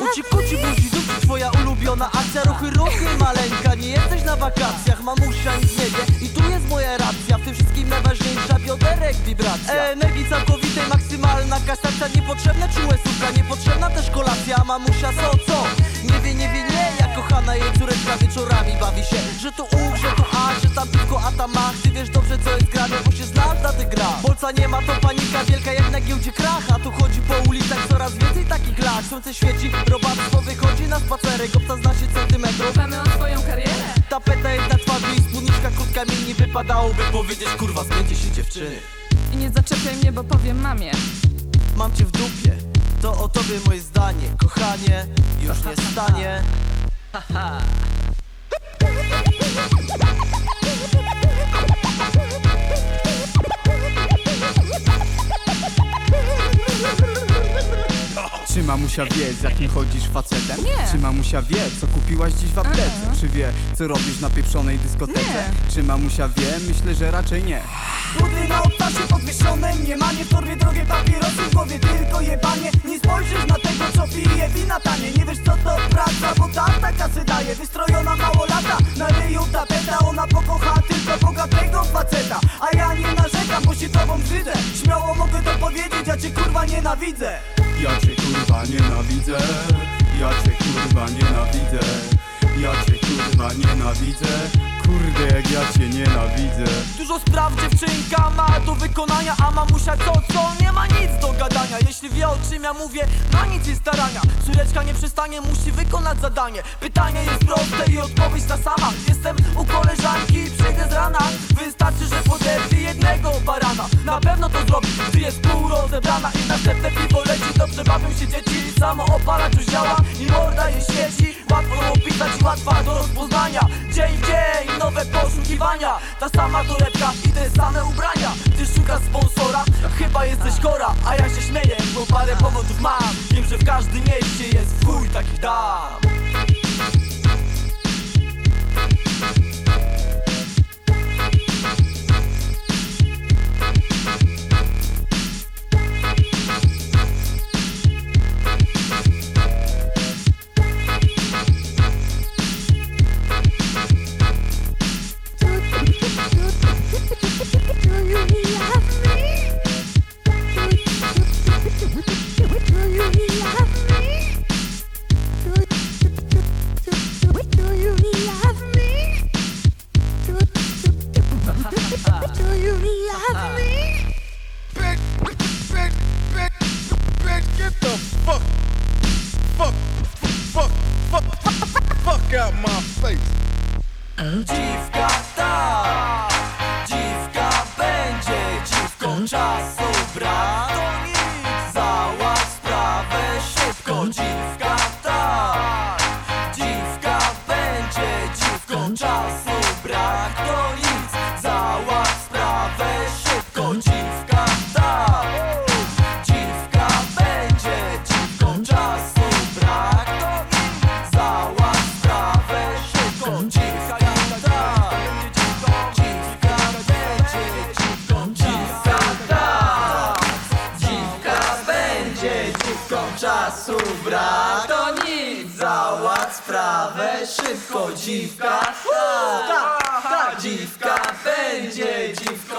Uci kuci buzi dupci twoja ulubiona akcja. Ruchy ruchy maleńka, nie jesteś na wakacjach Mamusia nic nie wie. I tu jest moja racja. W tym wszystkim najważniejsza bioderek wibracja. Energii całkowitej maksymalna. Kasacja Niepotrzebne czułe suka, niepotrzebna też kolacja. Mamusia co co? Nie wie, nie wie, nie Ja kochana jej córeczka wieczorami. Bawi się Że tu U, że tu A, że tam piwko, a tam Ty wiesz dobrze co jest grane, bo się znam na tych grach Bolca nie ma, to panika wielka jak na giełdzie krach. A tu chodzi po ulicach coraz więcej takich lat. Słońce świeci, robactwo wychodzi na spacerek. Obca zna się centymetrów. Dbamy o swoją karierę. Tapeta jest na twarzy i spódniczka krótka mi nie wypadałoby powiedzieć Kurwa zmieńcie się dziewczyny. I nie zaczepiaj mnie, bo powiem mamie. Mam cię w dupie, to o tobie moje zdanie Kochanie, już nie stanie Czy mamusia wie, z jakim chodzisz facetem? Nie. Czy mamusia wie, co kupiłaś dziś w aptece? Aha. Czy wie, co robisz na pieprzonej dyskotece? Nie. Czy mamusia wie? Myślę, że raczej nie Budy na obcasie podwieszone Wystrojona małolata Na ryju tapeta Ona pokocha tylko bogatego faceta. A ja nie narzekam bo się tobą brzydzę. Śmiało mogę to powiedzieć Ja cię kurwa nienawidzę. Ja cię kurwa nienawidzę. Ja cię kurwa nienawidzę. Ja cię kurwa nienawidzę. Kurde jak ja cię nienawidzę. Dużo spraw dziewczynka ma do wykonania A mamusia co, co? Nie ma nic ja mówię, na nic jej starania. Córeczka nie przestanie, musi wykonać zadanie. Pytanie jest proste i odpowiedź ta sama. Jestem u koleżanki i przyjdę z rana. Wystarczy, że poderwie jednego barana. Na pewno to zrobi, gdy jest pół rozebrana. I następne piwo leci, dobrze bawią się dzieci. Samo opalacz już działa i morda jej świeci Łatwo opisać i łatwa do rozpoznania. Dzień w dzień, Ta sama torebka i te same ubrania. Ty szukasz sponsora, chyba jesteś chora A ja się śmieję, bo parę powodów mam. Wiem, że w każdym mieście jest chuj takich dam my face. Dziwka ta, dziwka będzie dziwką czasu brak czasu brak To nic, załatw sprawę szybko Dziwka. Ta, ta, dziwka będzie dziwką